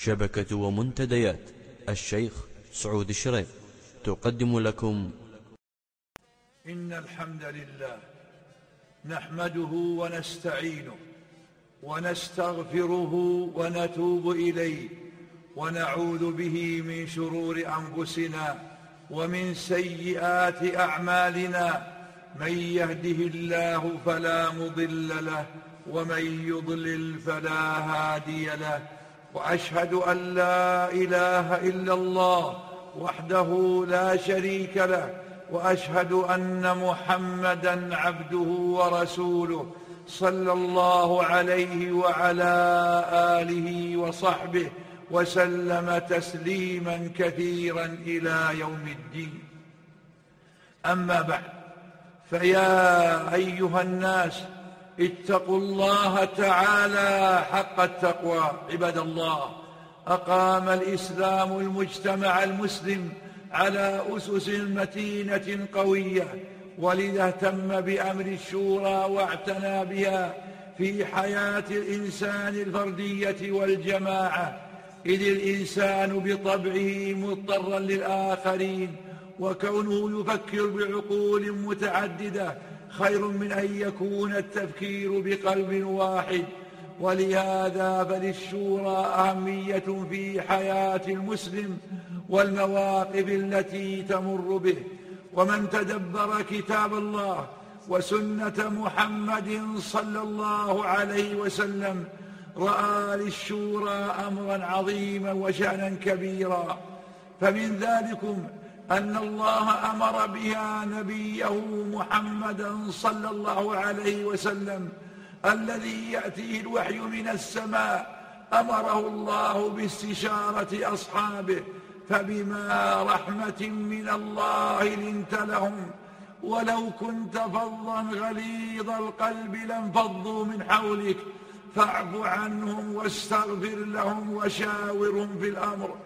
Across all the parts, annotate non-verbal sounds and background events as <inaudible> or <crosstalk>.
شبكة ومنتديات. الشيخ سعود الشريف. تقدم لكم. إن الحمد لله نحمده ونستعينه ونستغفره ونتوب إليه ونعوذ به من شرور أنفسنا ومن سيئات أعمالنا. من يهده الله فلا مضل له ومن يضلل فلا هادي له وأشهد أن لا إله إلا الله وحده لا شريك له وأشهد أن محمدا عبده ورسوله صلى الله عليه وعلى آله وصحبه وسلم تسليما كثيرا إلى يوم الدين. أما بعد فيا أيها الناس اتقوا الله تعالى حق التقوى عباد الله. أقام الإسلام المجتمع المسلم على أسس متينة قوية ولذا اهتم بأمر الشورى واعتنى بها في حياة الإنسان الفردية والجماعة. إذ الإنسان بطبعه مضطرا للآخرين وكونه يفكر بعقول متعددة خير من أن يكون التفكير بقلب واحد. ولهذا فللشورى أهمية في حياة المسلم والمواقف التي تمر به. ومن تدبر كتاب الله وسنة محمد صلى الله عليه وسلم رأى للشورى أمرا عظيما وشأنا كبيرا. فمن ذلكم أن الله أمر بها نبيه محمدا صلى الله عليه وسلم. الذي يأتيه الوحي من السماء. أمره الله باستشارة أصحابه. فبما رحمة من الله لنت لهم. ولو كنت فظا غليظ القلب لانفضوا من حولك. فاعف عنهم واستغفر لهم وشاورهم في الأمر.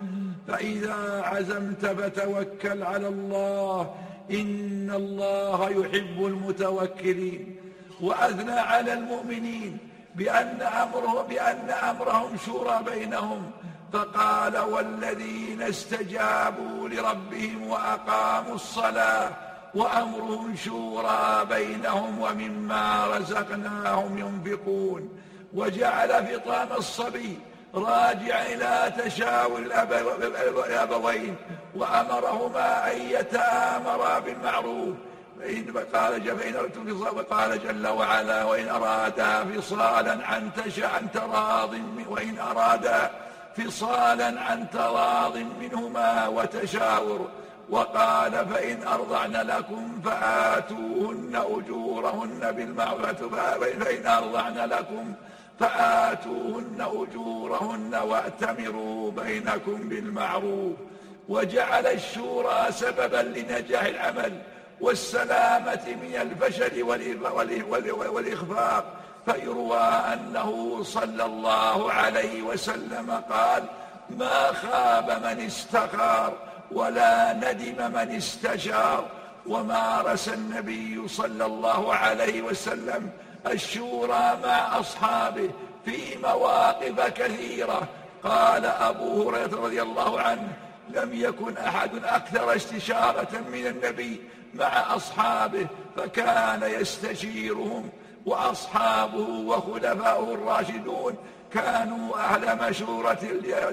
فإذا عزمت فتوكل على الله. إن الله يحب المتوكلين. وأثنى على المؤمنين بأن, أمره بأن أمرهم شورى بينهم. فقال والذين استجابوا لربهم وأقاموا الصلاة وأمرهم شورى بينهم ومما رزقناهم ينفقون. وجعل فطام الصبي راجع إلى تشاور الأبوين وأمرهما أن يتآمرا بالمعروف. فإن قال فإن قال جل وعلا وإن أرادا فصالا عن تشاء عن تراض وإن أرادا فصالا عن تراض منهما وتشاور وقال فإن أرضعن لكم فآتوهن أجورهن بالمعروف. فإن أرضعن لكم فآتوهن أجورهن وأتمروا بينكم بالمعروف وجعل الشورى سببا لنجاح العمل والسلامة من الفشل والإخفاق. فيروى أنه صلى الله عليه وسلم قال ما خاب من استخار ولا ندم من استشار ومارس النبي صلى الله عليه وسلم الشورى مع أصحابه في مواقف كثيرة. قال أبو هريرة رضي الله عنه لم يكن أحد أكثر استشارة من النبي مع أصحابه فكان يستشيرهم وأصحابه وخلفاؤه الراشدون كانوا أهل مشورة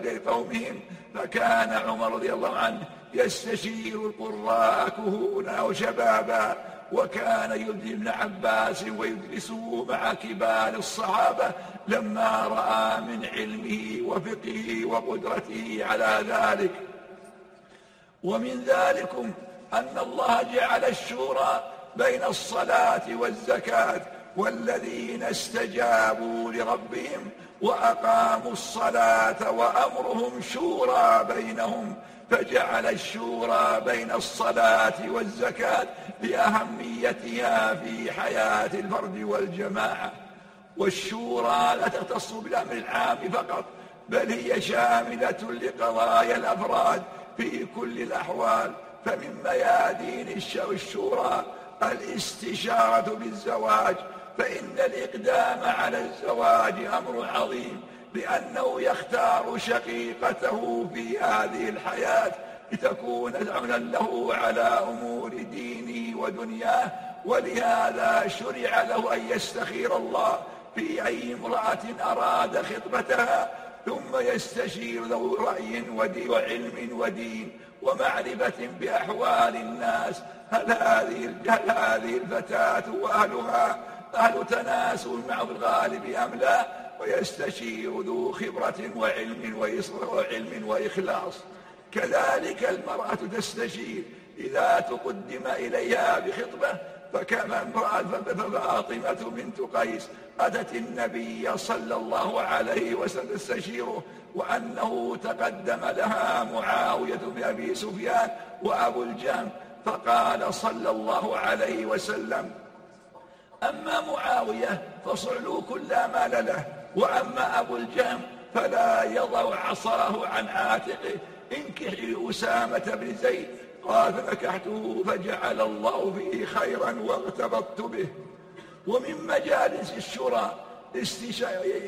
لقومهم فكان عمر رضي الله عنه يستشير القراء كهونا وشبابا وكان يلجي ابن عباس ويجلسه مع كبار الصحابة لما رأى من علمه وفقهه وقدرته على ذلك. ومن ذلكم أن الله جعل الشورى بين الصلاة والزكاة والذين استجابوا لربهم وأقاموا الصلاة وأمرهم شورى بينهم فجعل الشورى بين الصلاة والزكاة لأهميتها في حياة الفرد والجماعة. والشورى لا تختص بالأمر العام فقط بل هي شاملة لقضايا الأفراد في كل الأحوال. فمن ميادين الشورى الاستشارة بالزواج فإن الإقدام على الزواج أمر عظيم. لأنه يختار شقيقته في هذه الحياة لتكون عونا له على أمور دينه ودنياه ولهذا شرع له أن يستخير الله في أي امرأة أراد خطبتها ثم يستشير ذو رأي ودي وعلم ودين ومعرفة بأحوال الناس. هل هذه هل هذه الفتاة وأهلها أهل تناسل مع الغالب أم لا؟ ويستشير ذو خبرة وعلم وعلم وإخلاص. كذلك المرأة تستشير. إذا تقدم إليها بخطبة فكما امرأة فاطمة بنت قيس أتت النبي صلى الله عليه وسلم تستشيره وأنه تقدم لها معاوية بن أبي سفيان وأبو الجهم فقال صلى الله عليه وسلم أما معاوية فصعلوك لا مال له وأما أبو الجهم فلا يضع عصاه عن عاتقه انكحي أسامة بن زيد. قال فنكحته فجعل الله فيه خيرا واغتبطت به. ومن مجالس الشورى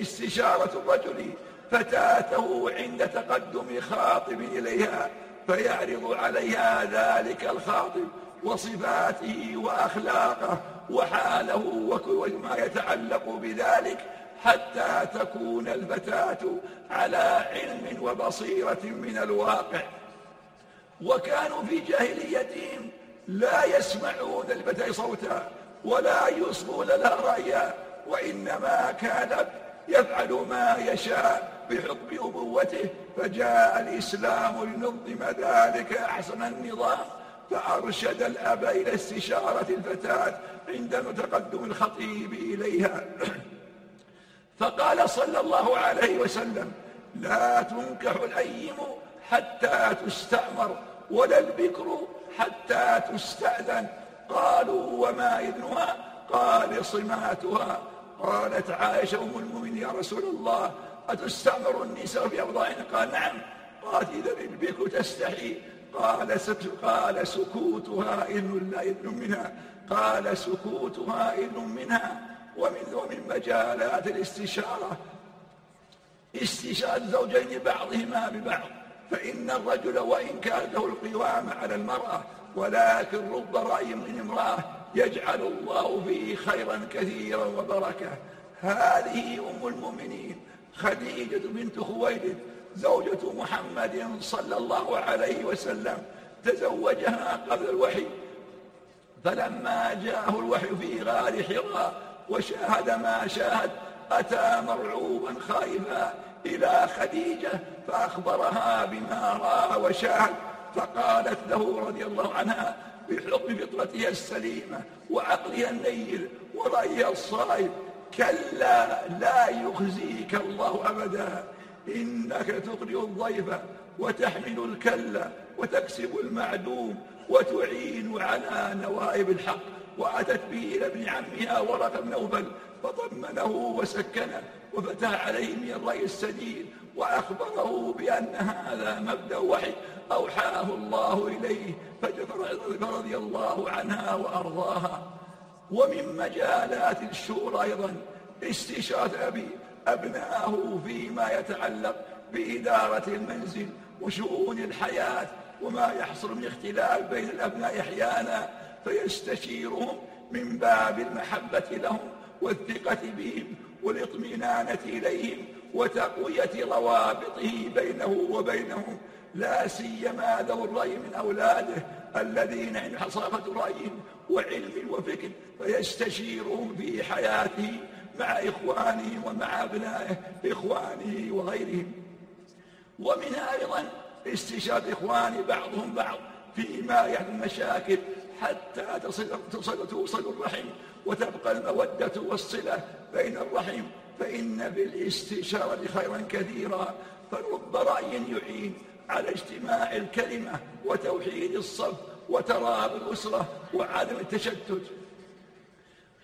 استشارة الرجل فتاته عند تقدم خاطب إليها فيعرض عليها ذلك الخاطب وصفاته وأخلاقه وحاله وكل ما يتعلق بذلك. حتى تكون الفتاة على علم وبصيرة من الواقع. وكانوا في جاهليتهم لا يسمعون الفتاة صوتا ولا يصغون لها رأيا وإنما كان يفعل ما يشاء بحكم أبوته. فجاء الإسلام لنظم ذلك أحسن النظام فأرشد الأب إلى استشارة الفتاة عند تقدم الخطيب إليها. فقال صلى الله عليه وسلم لا تنكح الأيم حتى تستأمر ولا البكر حتى تستأذن. قالوا وما إذنها؟ قال صماتها. قالت عائشة أم المؤمنين يا رسول الله أتستأمر النساء في أوضاعنا قال نعم. قالت إذا البكر تستحي. قال قال سكوتها إذن لا إذن منها. قال سكوتها إذن منها. ومن ومن مجالات الاستشارة. استشارة زوجين بعضهما ببعض فإن الرجل وإن كان له القوام على المرأة ولكن رب رأي من امرأة يجعل الله فيه خيرا كثيرا وبركة. هذه أم المؤمنين خديجة بنت خويلد زوجة محمد صلى الله عليه وسلم تزوجها قبل الوحي. فلما جاءه الوحي في غار حراء وشاهد ما شاهد أتى مرعوبا خائفا إلى خديجة فأخبرها بما رأى وشاهد. فقالت له رضي الله عنها بحكم فطرتها السليمة وعقلها النير ورأيها الصائب كلا لا يخزيك الله أبدا. إنك تقرئ الضيف وتحمل الكل وتكسب المعدوم وتعين على نوائب الحق. وأتت به إلى ابن عمها ورقة بن نوفل فضمنه وسكنه وفتح عليه من الرأي السديد وأخبره بأن هذا مبدأ وحي أوحاه الله إليه فرضي الله عنها وأرضاها. ومن مجالات الشورى أيضا استشارة أبي أبناءه فيما يتعلق بإدارة المنزل وشؤون الحياة وما يحصل من اختلاف بين الأبناء أحيانا فيستشيرهم من باب المحبة لهم والثقة بهم والاطمئنانة إليهم وتقوية روابطه بينه وبينهم. لا سيما ذو الرأي من أولاده الذين عند حصافة رأي وعلم وفكر فيستشيرهم في حياته مع إخوانه ومع أبنائه إخوانه وغيرهم. ومنها أيضا استشهاد إخواني بعضهم بعض فيما يعني مشاكل حتى تصل, تصل, توصل الرحم وتبقى المودة والصلة بين الرحم. فإن بالاستشارة خيرا كثيرا فرب رأي يعين على اجتماع الكلمة وتوحيد الصف وتراب الأسرة وعدم التشتت.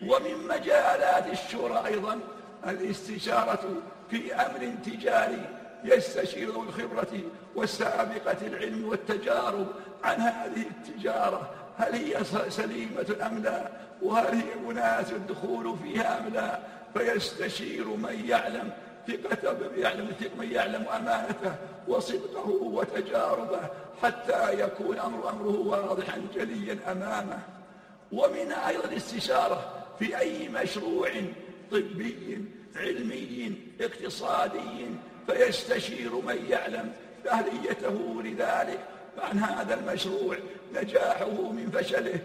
ومن مجالات الشورى أيضا الاستشارة في أمر تجاري يستشير الخبرة والسابقة العلم والتجارب عن هذه التجارة. هل هي سليمة أم لا؟ وهل هي مناسب الدخول فيها أم لا؟ فيستشير من يعلم ثقة يعلم من يعلم أمانته وصدقه وتجاربه حتى يكون أمر أمره واضحا جليا أمامه. ومن أيضا الاستشارة في أي مشروع طبي علمي اقتصادي. فيستشير من يعلم أهليته لذلك عن هذا المشروع نجاحه من فشله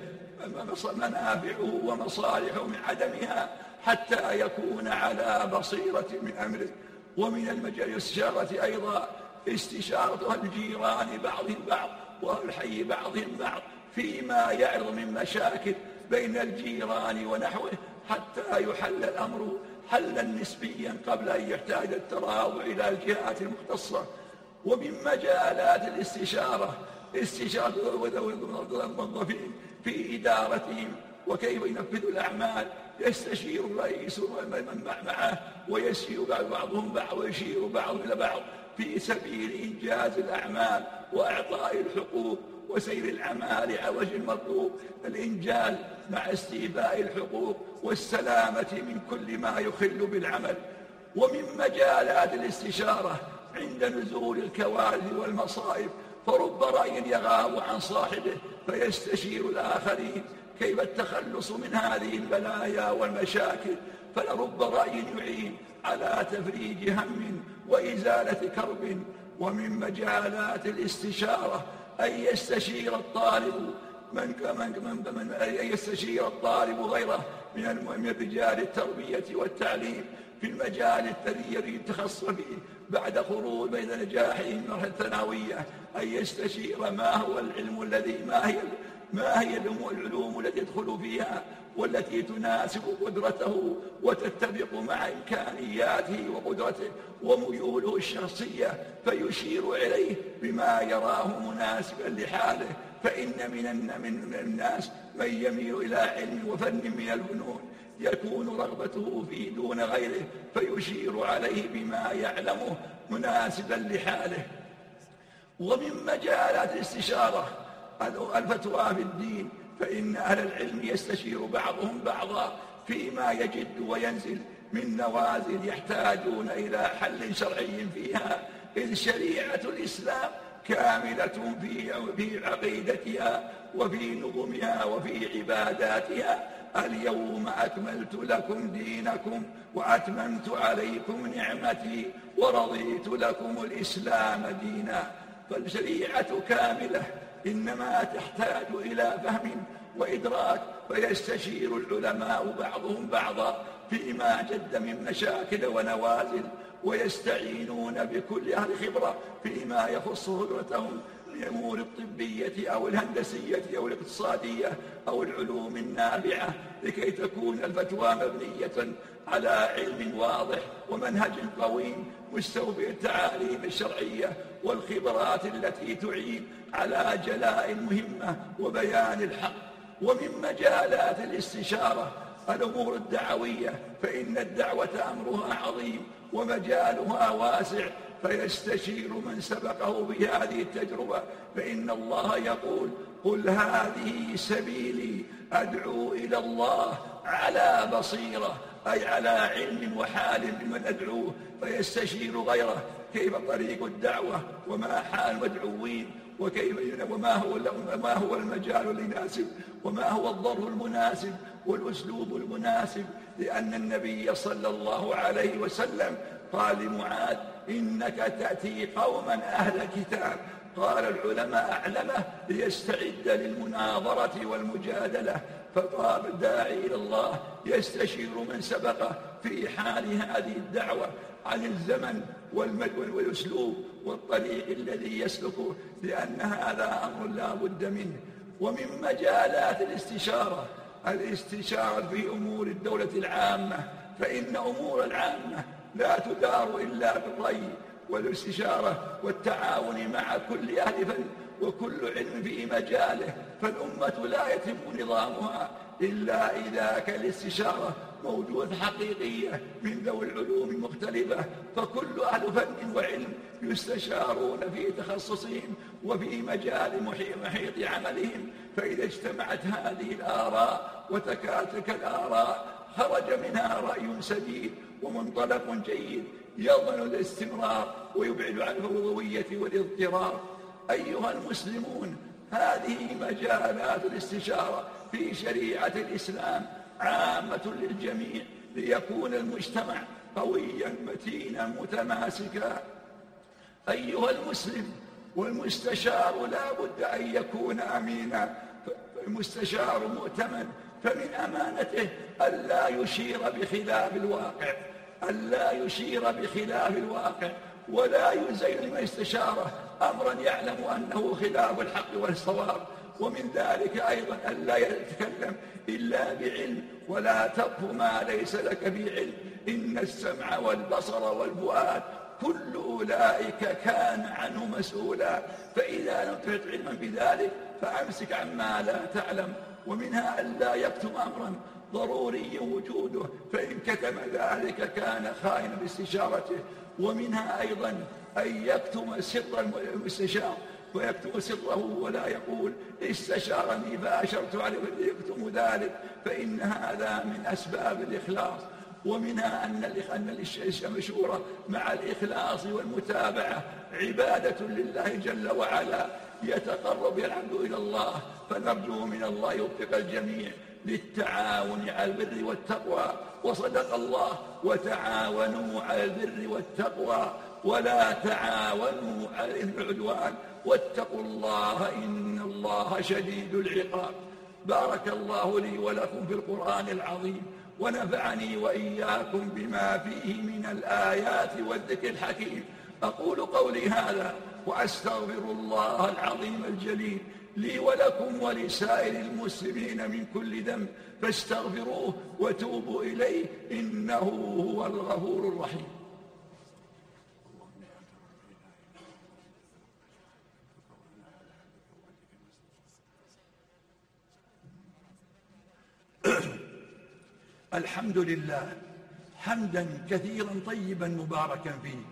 منافعه ومصالحه من عدمها حتى يكون على بصيرة من أمره. ومن المجال الاستشارة أيضا استشارة الجيران بعضهم بعض والحي بعضهم بعض فيما يعرض من مشاكل بين الجيران ونحوه حتى يحل الأمر حلا نسبيا قبل أن يحتاج التراوع إلى الجهات المختصة. ومن مجالات الاستشارة استشارة الموظفين في إدارتهم وكيف ينفذوا الأعمال. يستشير الرئيس ومن معه ويسير بعضهم بعض ويشير بعض إلى بعض في سبيل إنجاز الأعمال وإعطاء الحقوق وسير الأعمال على وجه المطلوب. الإنجاز مع استيفاء الحقوق والسلامة من كل ما يخل بالعمل. ومن مجالات الاستشارة عند نزول الكوارث والمصائب فرب رأي يغاب عن صاحبه فيستشير الآخرين كيف التخلص من هذه البلايا والمشاكل. فلرب رأي يعين على تفريج هم وإزالة كرب ومن مجالات الاستشارة أن يستشير الطالب من من من أن يستشير الطالب غيره من رجال التربية والتعليم. في المجال الذي يريد التخصص فيه بعد خروج بين نجاحه من المرحلة الثانوية أن يستشير ما هو العلم الذي ما هي ما هي العلوم التي يدخل فيها والتي تناسب قدرته وتتفق مع إمكانياته وقدرته وميوله الشخصية فيشير إليه بما يراه مناسبا لحاله. فإن من الناس من يميل إلى علم وفن من الفنون يكون رغبته فيه دون غيره فيشير عليه بما يعلمه مناسبا لحاله. ومن مجالات الاستشارة الفتوى في الدين فإن أهل العلم يستشير بعضهم بعضا فيما يجد وينزل من نوازل يحتاجون إلى حل شرعي فيها إذ شريعة الإسلام كاملة في في عقيدتها وفي نظمها وفي عباداتها اليوم أكملت لكم دينكم وأتممت عليكم نعمتي ورضيت لكم الإسلام دينا فالشريعة كاملة إنما تحتاج إلى فهم وإدراك فيستشير العلماء بعضهم بعضا فيما جد من مشاكل ونوازل ويستعينون بكل أهل خبرة فيما يخص خبرتهم الأمور الطبية أو الهندسية أو الاقتصادية أو العلوم النابعة لكي تكون الفتوى مبنية على علم واضح ومنهج قويم مستوفي التعاليم الشرعية والخبرات التي تعين على جلاء المهمة وبيان الحق ومن مجالات الاستشارة الأمور الدعوية فإن الدعوة أمرها عظيم ومجالها واسع فيستشير من سبقه بهذه التجربة. فإن الله يقول قل هذه سبيلي أدعو إلى الله على بصيرة أي على علم وحال لمن أدعوه. فيستشير غيره كيف طريق الدعوة وما حال المدعوين وكيف وما هو ما هو المجال المناسب وما هو الضر المناسب والأسلوب المناسب. لأن النبي صلى الله عليه وسلم قال لمعاذ إنك تأتي قوما أهل كتاب قال العلماء أعلمه ليستعد للمناظرة والمجادلة. فقال الداعي إلى الله يستشير من سبقه في حال هذه الدعوة عن الزمن والأسلوب والطريق الذي يسلكه لأن هذا أمر لا بد منه. ومن مجالات الاستشارة الاستشارة في أمور الدولة العامة. فإن أمور العامة لا تدار إلا بالرأي والاستشارة والتعاون مع كل أهل فن وكل علم في مجاله فالأمة لا يتم نظامها إلا إذا كان الاستشارة موجود حقيقية من ذوي العلوم المختلفة فكل أهل فن وعلم يستشارون في تخصصهم وفي مجال محيط عملهم فإذا اجتمعت هذه الآراء وتكاتك الآراء خرج منها رأي سديد ومنطلق جيد يضمن الاستمرار ويبعد عن الفوضوية والاضطرار. أيها المسلمون هذه مجالات الاستشارة في شريعة الإسلام عامة للجميع ليكون المجتمع قويا متينا متماسكا. أيها المسلم والمستشار لا بد أن يكون أمينا المستشار مؤتمن فمن أمانته ألا يشير بخلاف الواقع. ألا يشير بخلاف الواقع ولا يزين لمن استشاره أمرا يعلم أنه خلاف الحق والصواب. ومن ذلك أيضا ألا يتكلم إلا بعلم. ولا تقف ما ليس لك بعلم. إن السمع والبصر والفؤاد كل أولئك كان عنه مسؤولا. فإذا لم تحط علما بذلك فأمسك عما لا تعلم. ومنها ألا يكتم أمرا ضروري وجوده فإن كتم ذلك كان خائنا باستشارته. ومنها أيضا أن يكتم سر المستشار ويكتم سره ولا يقول استشارني فأشرت عليه يكتم ذلك فإن هذا من أسباب الإخلاص. ومنها أن المشورة مع الإخلاص والمتابعة عبادة لله جل وعلا. يتقرب العبد إلى الله فنرجو من الله يوفق الجميع. للتعاون على البر والتقوى وصدق الله وتعاونوا على البر والتقوى ولا تعاونوا على العدوان واتقوا الله إن الله شديد العقاب. بارك الله لي ولكم في القرآن العظيم ونفعني وإياكم بما فيه من الآيات والذكر الحكيم. أقول قولي هذا وأستغفر الله العظيم الجليل. لي ولكم ولسائر المسلمين من كل ذنب فاستغفروه وتوبوا إليه إنه هو الغفور الرحيم. <clears throat> الحمد لله حمدا كثيرا طيبا مباركا فيه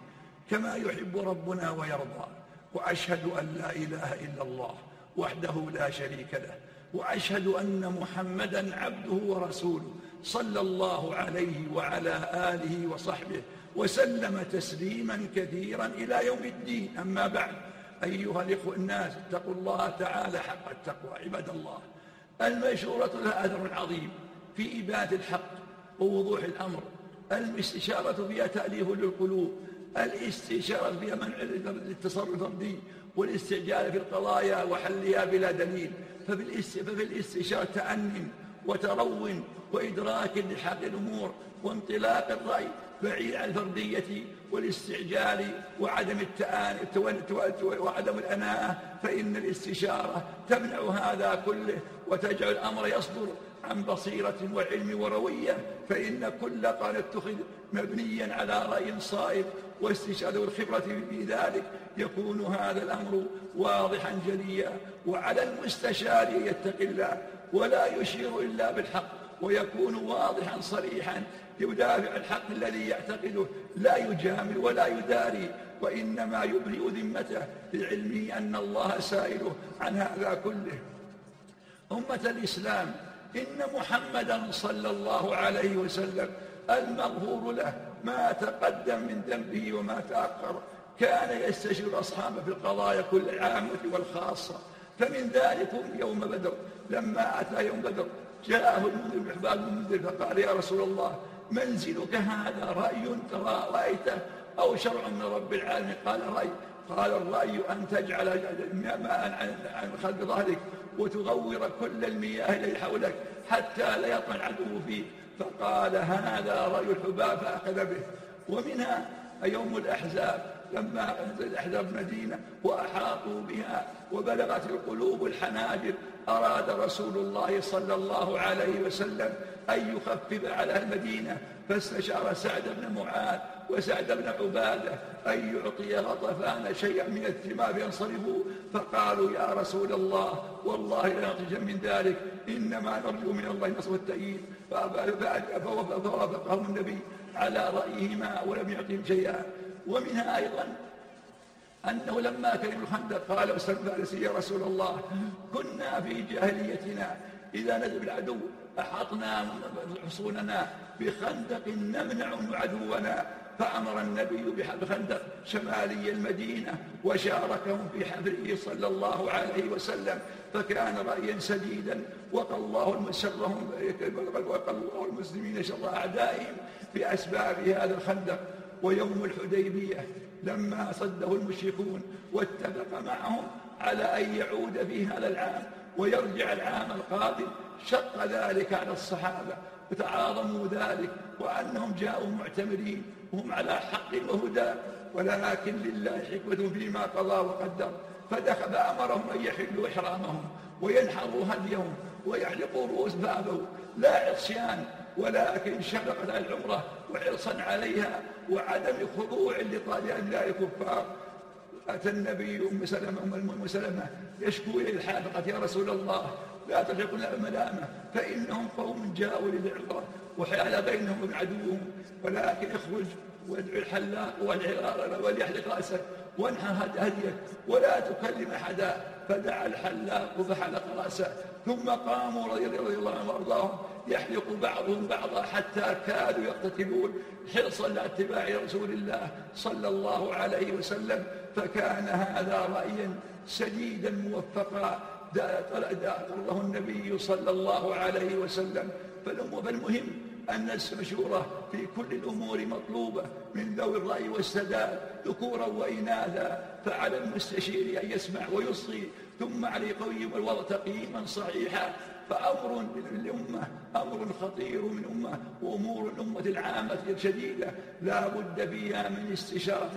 كما يحب ربنا ويرضى وأشهد أن لا إله إلا الله. وحده لا شريك له وأشهد أن محمدا عبده ورسوله صلى الله عليه وعلى آله وصحبه وسلم تسليما كثيرا إلى يوم الدين. أما بعد أيها الإخوة الناس اتقوا الله تعالى حق التقوى عباد الله. المشورة لها أثر عظيم في إبادة الحق ووضوح الأمر. الاستشارة فيها تأليف للقلوب الاستشارة فيها منع التصرف الفردي والاستعجال في القضايا وحلها بلا دليل. ففي الاستشارة تأن وترون وإدراك لحق الأمور وانطلاق الرأي بعيد عن الفردية والاستعجال وعدم وعدم الأناءة فإن الاستشارة تمنع هذا كله وتجعل الأمر يصدر عن بصيرة وعلم وروية فإن كل قال اتخذ مبنيا على رأي صائب واستشهاد الخبرة في ذلك يكون هذا الأمر واضحا جليا وعلى المستشار يتقي الله ولا يشير إلا بالحق ويكون واضحا صريحا يدافع الحق الذي يعتقده لا يجامل ولا يداري وإنما يبرئ ذمته بعلمه أن الله سائله عن هذا كله. أمة الإسلام إن محمدا صلى الله عليه وسلم المغفور له ما تقدم من ذنبه وما تأخر. كان يستشير أصحابه في القضايا كل العامة والخاصة. فمن ذلك يوم بدر. لما أتى يوم بدر جاءه المنذر بن حباب المنذر فقال يا رسول الله منزلك هذا رأي ترى رأيته أو شرع من رب العالمين؟ قال رأي. قال الرأي أن تجعل ماء خلف ظهرك وتغور كل المياه الذي حولك حتى لا يطمع العدو فيه فقال هذا رأي الحباب فأخذ به. ومنها يوم الأحزاب لما نزل الأحزاب المدينة وأحاطوا بها وبلغت القلوب الحناجر أراد رسول الله صلى الله عليه وسلم أن يخفف على المدينة. فاستشار سعد بن معاذ وسعد بن عبادة أن يعطي غطفان شيئا من الثمار ينصرفوا فقالوا يا رسول الله والله لا نطيج من ذلك إنما نرجو من الله نصر التأييد. فوافقهم النبي على رأيهما ولم يعطهم شيئا. ومنها أيضا أنه لما كان الخندق قال أستاذ فارسي يا رسول الله كنا في جاهليتنا. إذا نزل العدو أحطنا حصوننا بخندق نمنع عدونا فأمر النبي بخندق شمالي المدينة وشاركهم في حفره صلى الله عليه وسلم فكان رأيا سديدا وقى الله شرهم وقى الله المسلمين شر أعدائهم بأسباب هذا الخندق. ويوم الحديبية لما صده المشركون واتفق معهم على أن يعود في هذا العام. ويرجع العام القادم شق ذلك على الصحابة وتعاظموا ذلك وأنهم جاءوا معتمرين وهم على حق وهدى ولكن لله حكمة فيما قضى وقدر. فدخل أمرهم أن يحلوا إحرامهم وينحروا هديهم ويحلقوا رؤوس بابه. لا عصيان ولكن شفقة العمرة وحرصا عليها وعدم خضوع لطالب الكفار أتى النبي أم سلمة أم سلمة يشكو إلى الحافقة يا رسول الله لا تلحقنا بملامة فإنهم قوم جاءوا للعمرة وحال بينهم وبين عدوهم ولكن اخرج وادعو الحلاق وليحلق رأسك وانحر هديك ولا تكلم أحدا. فدعا الحلاق فحلق رأسه ثم قاموا رضي الله عنهم وأرضاهم يحلق بعضهم بعضا حتى كادوا يقتتلون حرصا لاتباع رسول الله صلى الله عليه وسلم. فكان هذا رأيا سديدا موفقا. قرره النبي صلى الله عليه وسلم. فالمهم أن المشورة في كل الأمور مطلوبة من ذوي الرأي والسداد ذكورا وإناثا. فعلى المستشير أن يسمع ويصغي. ثم عليه يقيم الوضع تقييما صحيحا. فأمر للأمة أمر خطير من أمة. وأمور الأمة العامة شديدة لا بد فيها من استشارة.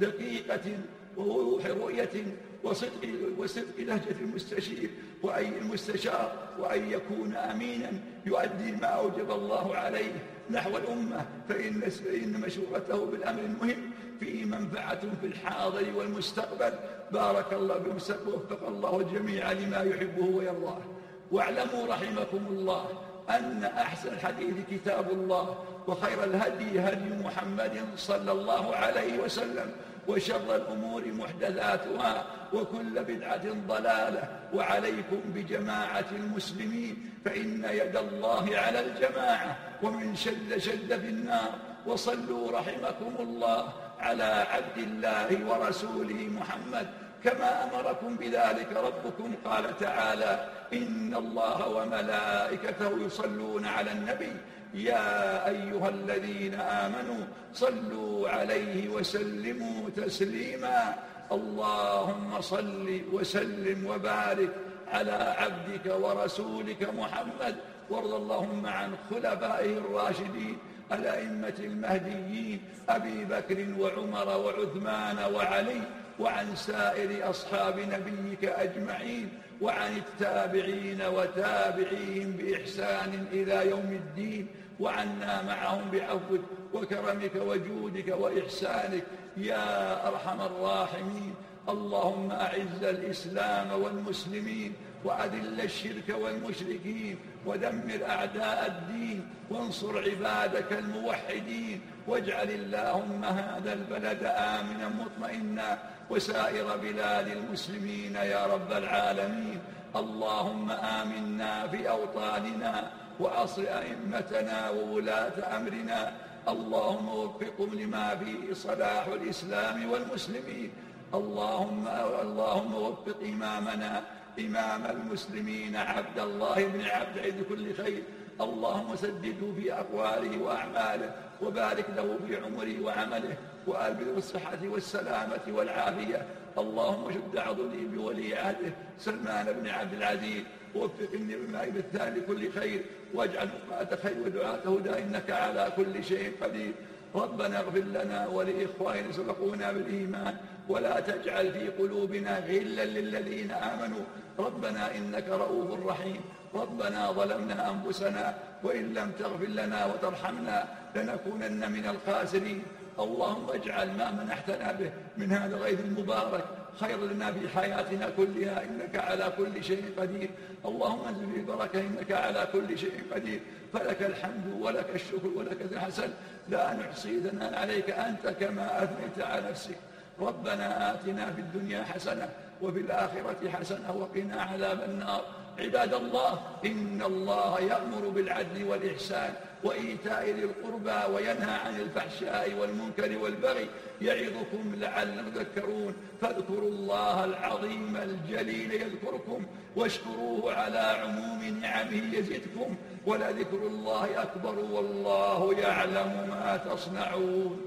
دقيقة ووضوح رؤية وصدق, وصدق لهجة المستشير وأي المستشار وأن يكون أمينا يؤدي ما أوجب الله عليه نحو الأمة. فإن, فإن مشورته بالأمر المهم فيه منفعة في الحاضر والمستقبل. بارك الله بمستقبل وفق الله الجميع لما يحبه ويرضاه. واعلموا رحمكم الله أن أحسن الحديث كتاب الله وخير الهدي هدي محمد صلى الله عليه وسلم وشر الأمور محدثاتها وكل بدعة ضلالة وعليكم بجماعة المسلمين فإن يد الله على الجماعة ومن شد شد في النار. وصلوا رحمكم الله على عبد الله ورسوله محمد كما أمركم بذلك ربكم. قال تعالى إن الله وملائكته يصلون على النبي. يا أيها الذين آمنوا صلوا عليه وسلموا تسليما. اللهم صل وسلم وبارك على عبدك ورسولك محمد وارض اللهم عن خلفائه الراشدين الأئمة المهديين أبي بكر وعمر وعثمان وعلي وعن سائر أصحاب نبيك أجمعين وعن التابعين وتابعيهم بإحسان إلى يوم الدين وعنا معهم بعفوك وكرمك وجودك وإحسانك. يا أرحم الراحمين اللهم أعز الإسلام والمسلمين وأذل الشرك والمشركين ودمر أعداء الدين وانصر عبادك الموحدين واجعل اللهم هذا البلد آمنا مطمئنا وسائر بلاد المسلمين يا رب العالمين. اللهم آمنا في أوطاننا وأصل أئمتنا وولاة أمرنا. اللهم وفقهم لما فيه صلاح الإسلام والمسلمين. اللهم اللهم وفق إمامنا إمام المسلمين عبد الله بن عبد عيد كل خير. اللهم سدده في أقواله وأعماله وبارك له في عمره وعمله وألبه الصحة والسلامة والعافية. اللهم شد عضلي بولي عهده سلمان بن عبد العزيز. ووفقني بما بالثاني كل خير. واجعل وقعة خير ودعاة هدى إنك على كل شيء قدير. ربنا اغفر لنا ولإخواننا سبقونا بالإيمان ولا تجعل في قلوبنا غلا للذين آمنوا. ربنا إنك رؤوف رحيم. ربنا ظلمنا أنفسنا وإن لم تغفر لنا وترحمنا لنكونن من الخاسرين. اللهم اجعل ما منحتنا به من هذا الغيث المبارك خير لنا في حياتنا كلها إنك على كل شيء قدير. اللهم انزل بالبركة إنك على كل شيء قدير. فلك الحمد ولك الشكر ولك الحسن. لا نحصي ثناء عليك أنت كما أثنيت على نفسك. ربنا آتنا في الدنيا حسنة وفي الآخرة حسنة وقنا عذاب النار. عباد الله إن الله يأمر بالعدل والإحسان. وإيتاء ذي القربى وينهى عن الفحشاء والمنكر والبغي يعظكم لعلكم تذكرون. فاذكروا الله العظيم الجليل يذكركم واشكروه على عموم نعمه يزدكم ولذكر الله أكبر والله يعلم ما تصنعون.